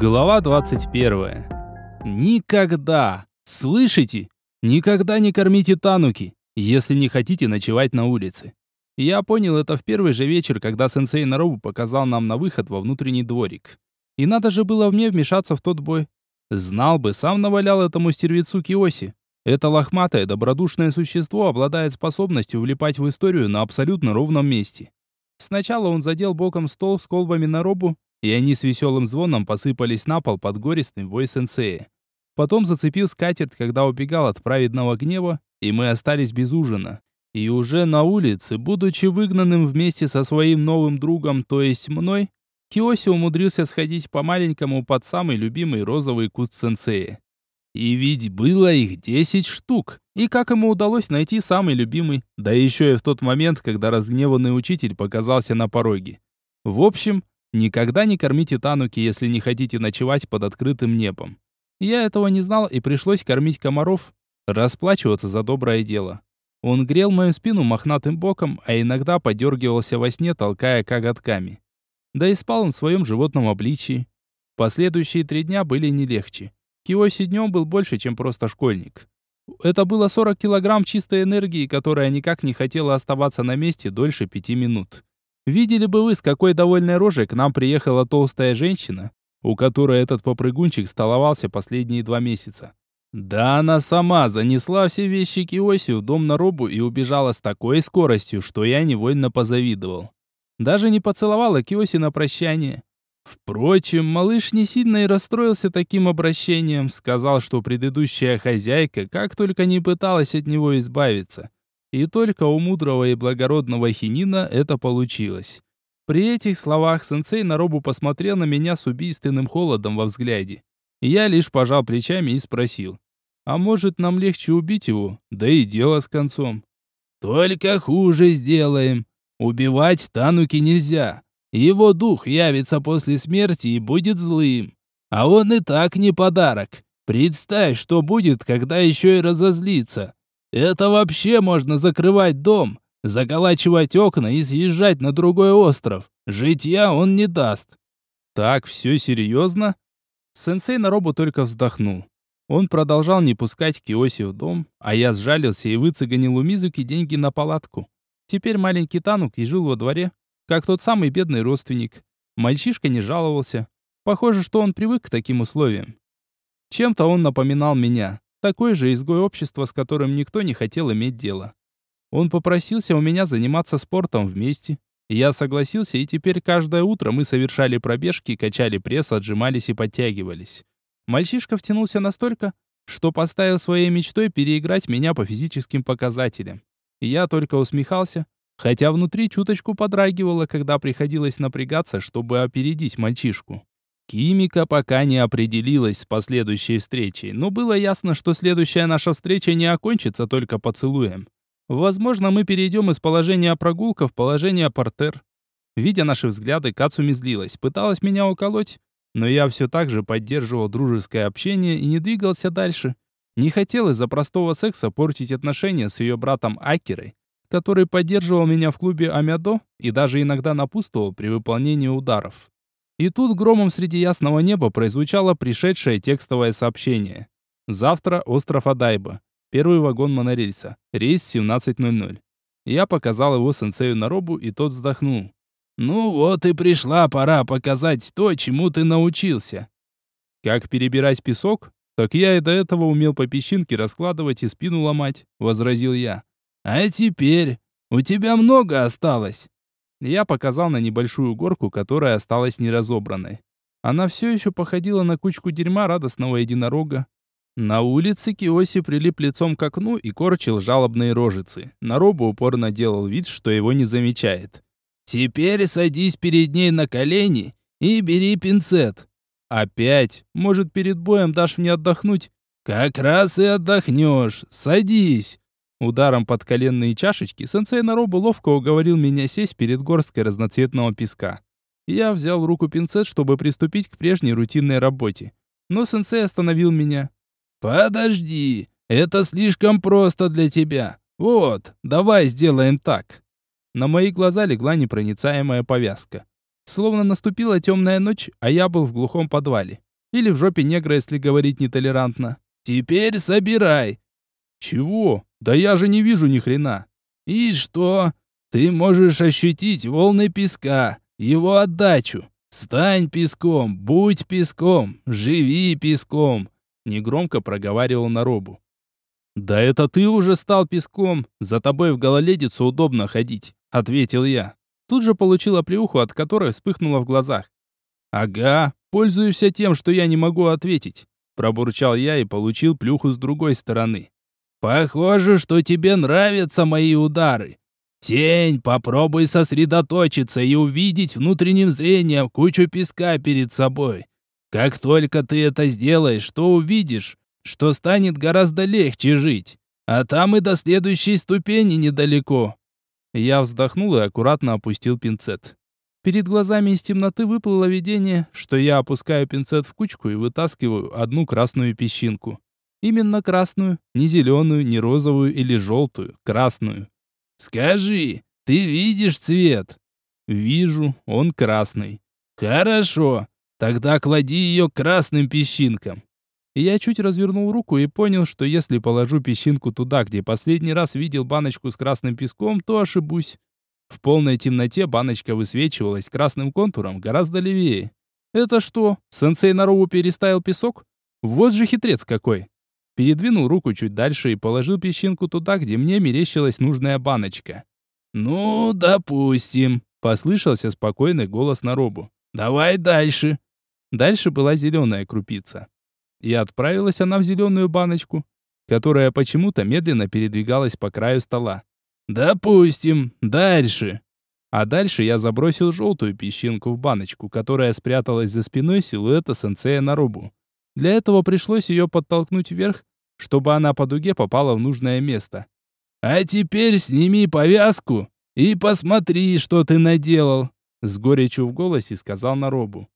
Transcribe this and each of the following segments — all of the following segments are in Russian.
Глава 21. Никогда, слышите? Никогда не кормите тануки, если не хотите ночевать на улице. Я понял это в первый же вечер, когда сенсей Наробу показал нам на выход во внутренний дворик. И надо же было мне вмешаться в тот бой. Знал бы, сам навалял этому стервецу Киоси. Это лохматое, добродушное существо обладает способностью влипать в историю на абсолютно ровном месте. Сначала он задел боком стол с колбами на робу, и они с веселым звоном посыпались на пол под горестный вой сенсея. Потом зацепил скатерть, когда убегал от праведного гнева, и мы остались без ужина. И уже на улице, будучи выгнанным вместе со своим новым другом, то есть мной, Киоси умудрился сходить по маленькому под самый любимый розовый куст сенсея. И ведь было их десять штук. И как ему удалось найти самый любимый, да еще и в тот момент, когда разгневанный учитель показался на пороге. В общем, никогда не кормите тануки, если не хотите ночевать под открытым небом. Я этого не знал и пришлось кормить комаров, расплачиваться за доброе дело. Он грел мою спину мохнатым боком, а иногда подергивался во сне, толкая коготками. Да и спал он в своем животном обличии. Последующие три дня были не легче. Киоси днем был больше, чем просто школьник. Это было 40 килограмм чистой энергии, которая никак не хотела оставаться на месте дольше пяти минут. Видели бы вы, с какой довольной рожей к нам приехала толстая женщина, у которой этот попрыгунчик столовался последние два месяца. Да она сама занесла все вещи Киоси в дом на робу и убежала с такой скоростью, что я невольно позавидовал. Даже не поцеловала Киоси на прощание. Впрочем, малыш не сильно и расстроился таким обращением, сказал, что предыдущая хозяйка как только не пыталась от него избавиться. И только у мудрого и благородного хинина это получилось. При этих словах сенсей Наробу посмотрел на меня с убийственным холодом во взгляде. Я лишь пожал плечами и спросил. «А может, нам легче убить его? Да и дело с концом». «Только хуже сделаем. Убивать Тануки нельзя. Его дух явится после смерти и будет злым. А он и так не подарок. Представь, что будет, когда еще и разозлится. Это вообще можно закрывать дом, заколачивать окна и съезжать на другой остров. Житья он не даст. Так все серьезно? Сенсей на робу только вздохнул. Он продолжал не пускать Киоси в дом, а я сжалился и выцеганил у Мизуки деньги на палатку. Теперь маленький Танук и жил во дворе, как тот самый бедный родственник. Мальчишка не жаловался. Похоже, что он привык к таким условиям. Чем-то он напоминал меня, такой же изгой общества, с которым никто не хотел иметь дело. Он попросился у меня заниматься спортом вместе. Я согласился, и теперь каждое утро мы совершали пробежки, качали пресс, отжимались и подтягивались. Мальчишка втянулся настолько, что поставил своей мечтой переиграть меня по физическим показателям. Я только усмехался, хотя внутри чуточку подрагивало, когда приходилось напрягаться, чтобы опередить мальчишку. Кимика пока не определилась с последующей встречей, но было ясно, что следующая наша встреча не окончится только поцелуем. Возможно, мы перейдем из положения прогулка в положение портер. Видя наши взгляды, Кацуми злилась, пыталась меня уколоть, но я все так же поддерживал дружеское общение и не двигался дальше. Не хотел из-за простого секса портить отношения с ее братом Акерой, который поддерживал меня в клубе Амядо и даже иногда напутствовал при выполнении ударов. И тут громом среди ясного неба прозвучало пришедшее текстовое сообщение. Завтра остров Адайба. Первый вагон монорельса. Рейс 17.00. Я показал его сенсею на робу, и тот вздохнул. «Ну вот и пришла пора показать то, чему ты научился». Как перебирать песок? Так я и до этого умел по песчинке раскладывать и спину ломать, возразил я. А теперь у тебя много осталось. Я показал на небольшую горку, которая осталась неразобранной. Она все еще походила на кучку дерьма радостного единорога. На улице Киоси прилип лицом к окну и корчил жалобные рожицы. Наробу упорно делал вид, что его не замечает. «Теперь садись перед ней на колени и бери пинцет». «Опять? Может, перед боем дашь мне отдохнуть?» «Как раз и отдохнешь. Садись». Ударом под коленные чашечки сенсей Наробу ловко уговорил меня сесть перед горсткой разноцветного песка. Я взял в руку пинцет, чтобы приступить к прежней рутинной работе. Но сенсей остановил меня. «Подожди, это слишком просто для тебя. Вот, давай сделаем так». На мои глаза легла непроницаемая повязка. Словно наступила темная ночь, а я был в глухом подвале. Или в жопе негра, если говорить нетолерантно. Теперь собирай. Чего? Да я же не вижу ни хрена. И что? Ты можешь ощутить волны песка, его отдачу. Стань песком, будь песком, живи песком, негромко проговаривал Наробу. Да это ты уже стал песком, за тобой в гололедицу удобно ходить, ответил я. Тут же получил оплеуху, от которой вспыхнуло в глазах. Ага, пользуешься тем, что я не могу ответить, пробурчал я и получил плюху с другой стороны. Похоже, что тебе нравятся мои удары. Тень, попробуй сосредоточиться и увидеть внутренним зрением кучу песка перед собой. Как только ты это сделаешь, то увидишь, что станет гораздо легче жить. А там и до следующей ступени недалеко. Я вздохнул и аккуратно опустил пинцет. Перед глазами из темноты выплыло видение, что я опускаю пинцет в кучку и вытаскиваю одну красную песчинку. Именно красную, не зеленую, не розовую или желтую, красную. «Скажи, ты видишь цвет?» «Вижу, он красный». «Хорошо, тогда клади ее красным песчинкам». Я чуть развернул руку и понял, что если положу песчинку туда, где последний раз видел баночку с красным песком, то ошибусь. В полной темноте баночка высвечивалась красным контуром гораздо левее. Это что, сенсей Нарову переставил песок? Вот же хитрец какой передвинул руку чуть дальше и положил песчинку туда, где мне мерещилась нужная баночка. «Ну, допустим», — послышался спокойный голос на робу. «Давай дальше». Дальше была зеленая крупица. И отправилась она в зеленую баночку, которая почему-то медленно передвигалась по краю стола. «Допустим, дальше». А дальше я забросил желтую песчинку в баночку, которая спряталась за спиной силуэта сенсея на робу. Для этого пришлось ее подтолкнуть вверх чтобы она по дуге попала в нужное место. «А теперь сними повязку и посмотри, что ты наделал!» С горечью в голосе сказал Наробу.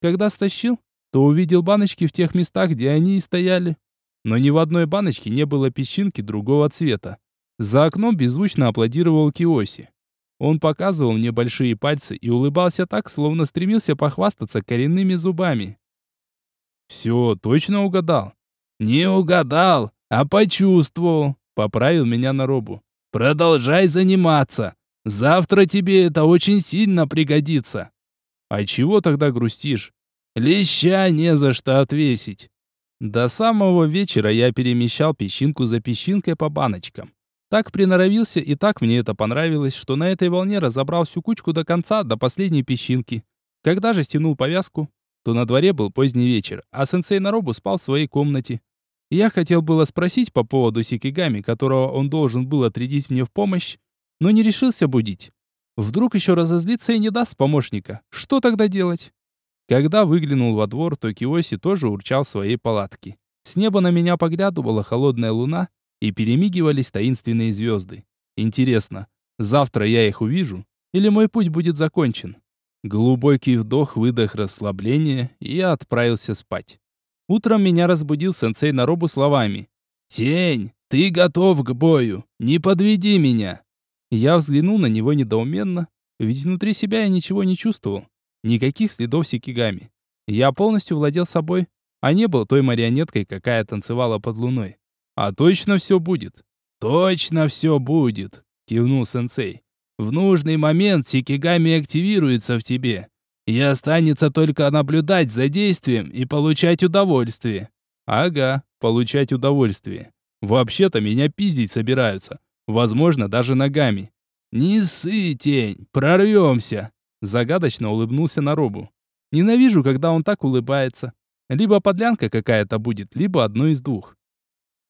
Когда стащил, то увидел баночки в тех местах, где они и стояли. Но ни в одной баночке не было песчинки другого цвета. За окном беззвучно аплодировал Киоси. Он показывал мне большие пальцы и улыбался так, словно стремился похвастаться коренными зубами. «Все, точно угадал?» «Не угадал, а почувствовал», — поправил меня на робу. «Продолжай заниматься. Завтра тебе это очень сильно пригодится». «А чего тогда грустишь?» «Леща не за что отвесить». До самого вечера я перемещал песчинку за песчинкой по баночкам. Так приноровился и так мне это понравилось, что на этой волне разобрал всю кучку до конца, до последней песчинки. Когда же стянул повязку, то на дворе был поздний вечер, а сенсей Наробу спал в своей комнате. Я хотел было спросить по поводу Сикигами, которого он должен был отрядить мне в помощь, но не решился будить. Вдруг еще разозлится и не даст помощника. Что тогда делать? Когда выглянул во двор, то Киоси тоже урчал в своей палатке. С неба на меня поглядывала холодная луна, и перемигивались таинственные звезды. Интересно, завтра я их увижу, или мой путь будет закончен? Глубокий вдох, выдох расслабления, и я отправился спать. Утром меня разбудил сенсей Наробу словами. «Тень, ты готов к бою! Не подведи меня!» Я взглянул на него недоуменно, ведь внутри себя я ничего не чувствовал. Никаких следов сикигами. Я полностью владел собой, а не был той марионеткой, какая танцевала под луной. «А точно все будет?» «Точно все будет!» — кивнул сенсей. В нужный момент Сикигами активируется в тебе. И останется только наблюдать за действием и получать удовольствие. Ага, получать удовольствие. Вообще-то меня пиздить собираются. Возможно, даже ногами. Не ссы, тень, прорвемся. Загадочно улыбнулся на робу. Ненавижу, когда он так улыбается. Либо подлянка какая-то будет, либо одно из двух.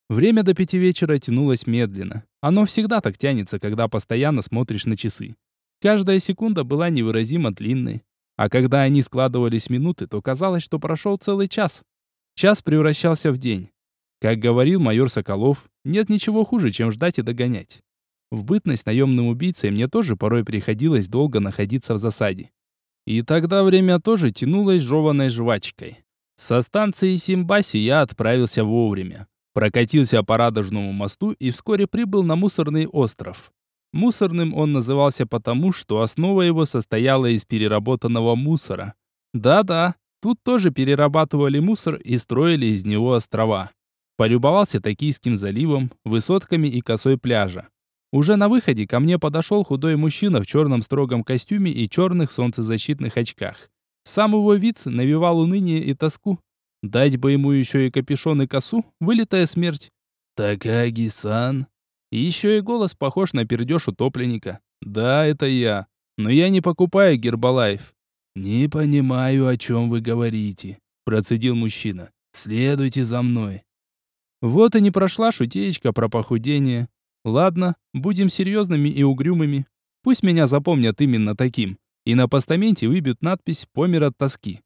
Время до пяти вечера тянулось медленно. Оно всегда так тянется, когда постоянно смотришь на часы. Каждая секунда была невыразимо длинной. А когда они складывались минуты, то казалось, что прошел целый час. Час превращался в день. Как говорил майор Соколов, нет ничего хуже, чем ждать и догонять. В бытность наемным убийцей мне тоже порой приходилось долго находиться в засаде. И тогда время тоже тянулось жеваной жвачкой. Со станции Симбаси я отправился вовремя. Прокатился по Радужному мосту и вскоре прибыл на мусорный остров. Мусорным он назывался потому, что основа его состояла из переработанного мусора. Да-да, Тут тоже перерабатывали мусор и строили из него острова. Полюбовался Токийским заливом, высотками и косой пляжа. Уже на выходе ко мне подошел худой мужчина в черном строгом костюме и черных солнцезащитных очках. Сам его вид навевал уныние и тоску. Дать бы ему еще и капюшон и косу, вылитая смерть. «Такаги-сан». И еще и голос похож на пердеж утопленника. «Да, это я. Но я не покупаю Гербалайф». «Не понимаю, о чем вы говорите», — процедил мужчина. «Следуйте за мной». Вот и не прошла шутеечка про похудение. Ладно, будем серьезными и угрюмыми. Пусть меня запомнят именно таким. И на постаменте выбьют надпись «Помер от тоски».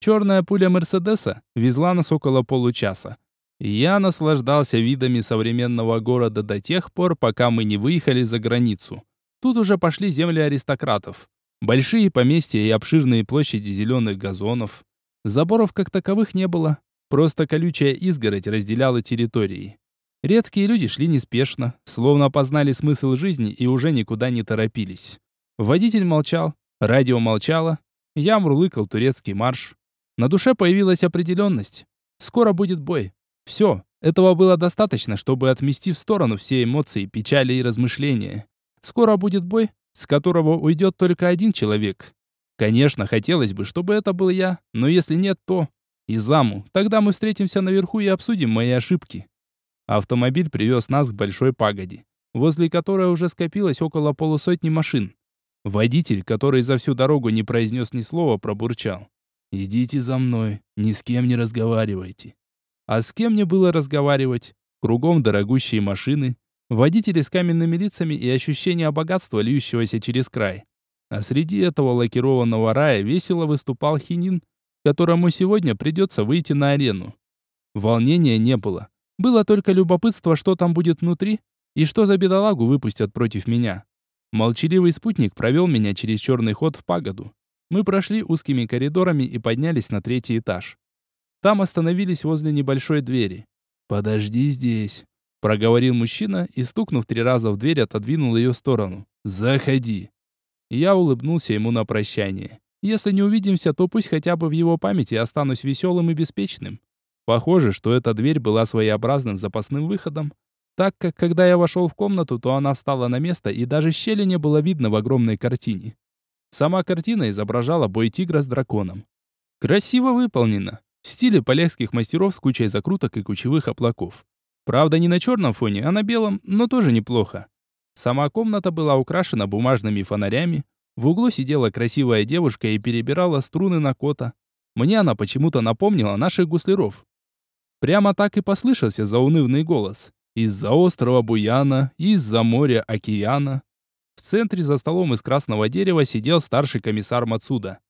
Черная пуля Мерседеса везла нас около получаса. Я наслаждался видами современного города до тех пор, пока мы не выехали за границу. Тут уже пошли земли аристократов. Большие поместья и обширные площади зеленых газонов. Заборов как таковых не было. Просто колючая изгородь разделяла территории. Редкие люди шли неспешно, словно познали смысл жизни и уже никуда не торопились. Водитель молчал, радио молчало, я мурлыкал турецкий марш. На душе появилась определенность. Скоро будет бой. Все, этого было достаточно, чтобы отмести в сторону все эмоции, печали и размышления. Скоро будет бой, с которого уйдет только один человек. Конечно, хотелось бы, чтобы это был я, но если нет, то... И заму, тогда мы встретимся наверху и обсудим мои ошибки. Автомобиль привез нас к большой пагоде, возле которой уже скопилось около полусотни машин. Водитель, который за всю дорогу не произнес ни слова, пробурчал. «Идите за мной, ни с кем не разговаривайте». А с кем мне было разговаривать? Кругом дорогущие машины, водители с каменными лицами и ощущение богатства, льющегося через край. А среди этого лакированного рая весело выступал хинин, которому сегодня придется выйти на арену. Волнения не было. Было только любопытство, что там будет внутри, и что за бедолагу выпустят против меня. Молчаливый спутник провел меня через черный ход в пагоду. Мы прошли узкими коридорами и поднялись на третий этаж. Там остановились возле небольшой двери. «Подожди здесь», — проговорил мужчина и, стукнув три раза в дверь, отодвинул ее в сторону. «Заходи». Я улыбнулся ему на прощание. Если не увидимся, то пусть хотя бы в его памяти останусь веселым и беспечным. Похоже, что эта дверь была своеобразным запасным выходом, так как когда я вошел в комнату, то она встала на место и даже щели не было видно в огромной картине. Сама картина изображала бой тигра с драконом. Красиво выполнено, в стиле полегских мастеров с кучей закруток и кучевых облаков. Правда, не на черном фоне, а на белом, но тоже неплохо. Сама комната была украшена бумажными фонарями, в углу сидела красивая девушка и перебирала струны на кота. Мне она почему-то напомнила наших гусляров. Прямо так и послышался заунывный голос. Из-за острова Буяна, из-за моря океана. В центре за столом из красного дерева сидел старший комиссар Мацуда.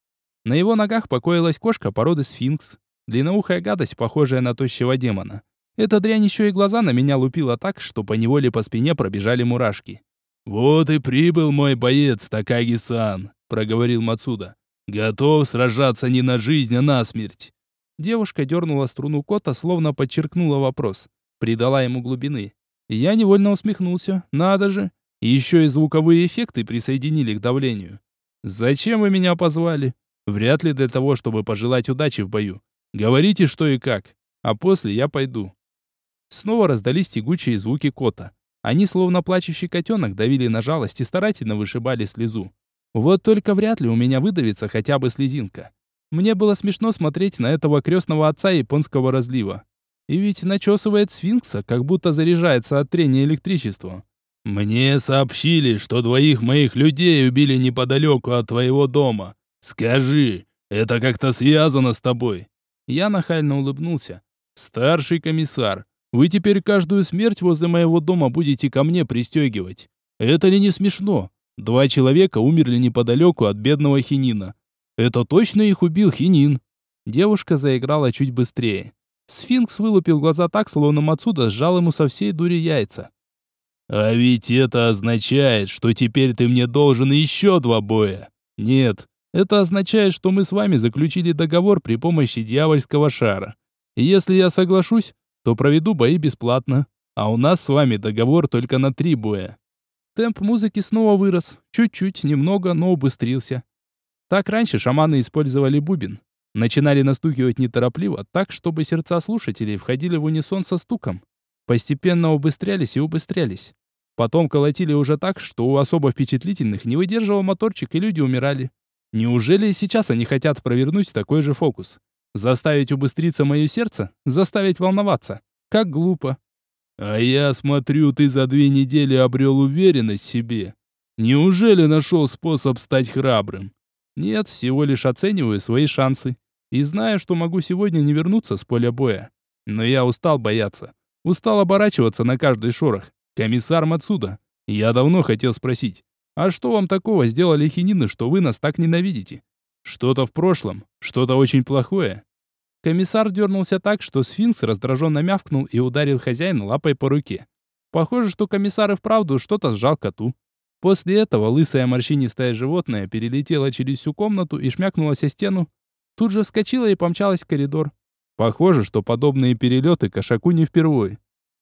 На его ногах покоилась кошка породы сфинкс. Длинноухая гадость, похожая на тощего демона. Эта дрянь еще и глаза на меня лупила так, что по неволе по спине пробежали мурашки. «Вот и прибыл мой боец, Такаги-сан», — проговорил Мацуда. «Готов сражаться не на жизнь, а на смерть. Девушка дернула струну кота, словно подчеркнула вопрос. Придала ему глубины. Я невольно усмехнулся. Надо же. Еще и звуковые эффекты присоединили к давлению. «Зачем вы меня позвали?» «Вряд ли для того, чтобы пожелать удачи в бою. Говорите, что и как. А после я пойду». Снова раздались тягучие звуки кота. Они, словно плачущий котенок, давили на жалость и старательно вышибали слезу. Вот только вряд ли у меня выдавится хотя бы слезинка. Мне было смешно смотреть на этого крестного отца японского разлива. И ведь начесывает сфинкса, как будто заряжается от трения электричеством. «Мне сообщили, что двоих моих людей убили неподалеку от твоего дома. Скажи, это как-то связано с тобой?» Я нахально улыбнулся. «Старший комиссар, вы теперь каждую смерть возле моего дома будете ко мне пристегивать. Это ли не смешно? Два человека умерли неподалеку от бедного хинина. Это точно их убил Хинин. Девушка заиграла чуть быстрее. Сфинкс вылупил глаза так, словно Мацуда сжал ему со всей дури яйца. «А ведь это означает, что теперь ты мне должен еще два боя!» «Нет, это означает, что мы с вами заключили договор при помощи дьявольского шара. И если я соглашусь, то проведу бои бесплатно. А у нас с вами договор только на три боя». Темп музыки снова вырос. Чуть-чуть, немного, но убыстрился. Так раньше шаманы использовали бубен. начинали настукивать неторопливо, так, чтобы сердца слушателей входили в унисон со стуком. Постепенно убыстрялись и убыстрялись. Потом колотили уже так, что у особо впечатлительных не выдерживал моторчик, и люди умирали. Неужели сейчас они хотят провернуть такой же фокус? Заставить убыстриться мое сердце? Заставить волноваться? Как глупо. А я смотрю, ты за две недели обрел уверенность в себе. Неужели нашел способ стать храбрым? Нет, всего лишь оцениваю свои шансы. И знаю, что могу сегодня не вернуться с поля боя. Но я устал бояться. Устал оборачиваться на каждый шорох. Комиссар Мацуда, я давно хотел спросить, а что вам такого сделали хинины, что вы нас так ненавидите? Что-то в прошлом, что-то очень плохое. Комиссар дернулся так, что сфинкс раздраженно мявкнул и ударил хозяина лапой по руке. Похоже, что комиссар и вправду что-то сжал коту. После этого лысое морщинистое животное перелетело через всю комнату и шмякнулось о стену. Тут же вскочило и помчалось в коридор. Похоже, что подобные перелеты кошаку не впервой.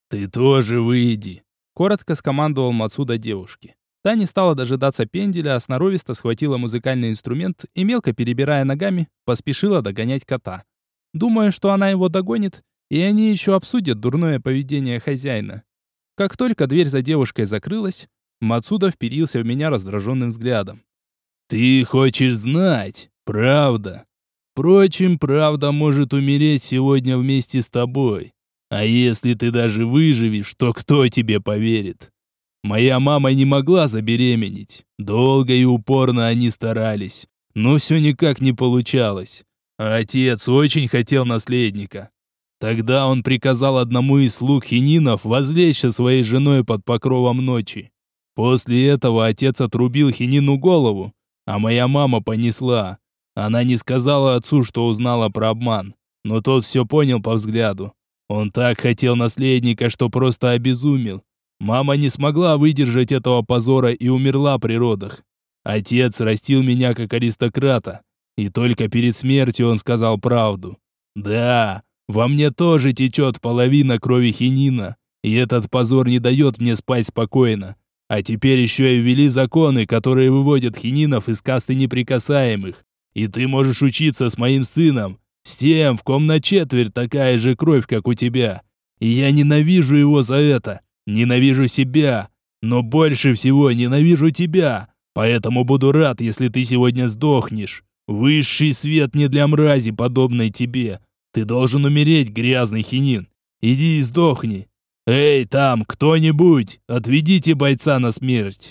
«Ты тоже выйди!» — коротко скомандовал Мацуда девушке. Та не стала дожидаться пенделя, а сноровисто схватила музыкальный инструмент и, мелко перебирая ногами, поспешила догонять кота. Думая, что она его догонит, и они еще обсудят дурное поведение хозяина. Как только дверь за девушкой закрылась, Мацуда вперился в меня раздраженным взглядом. «Ты хочешь знать, правда? Впрочем, правда может умереть сегодня вместе с тобой. А если ты даже выживешь, то кто тебе поверит? Моя мама не могла забеременеть. Долго и упорно они старались, но все никак не получалось. Отец очень хотел наследника. Тогда он приказал одному из слуг хининов возлечь со своей женой под покровом ночи. После этого отец отрубил Хинину голову, а моя мама понесла. Она не сказала отцу, что узнала про обман, но тот все понял по взгляду. Он так хотел наследника, что просто обезумел. Мама не смогла выдержать этого позора и умерла при родах. Отец растил меня как аристократа, и только перед смертью он сказал правду. Да, во мне тоже течет половина крови хинина, и этот позор не дает мне спать спокойно. А теперь еще и ввели законы, которые выводят хининов из касты неприкасаемых. И ты можешь учиться с моим сыном, с тем, в ком на четверть такая же кровь, как у тебя. И я ненавижу его за это. Ненавижу себя. Но больше всего ненавижу тебя. Поэтому буду рад, если ты сегодня сдохнешь. Высший свет не для мрази, подобной тебе. Ты должен умереть, грязный хинин. Иди и сдохни. «Эй, там, кто-нибудь, отведите бойца на смерть!»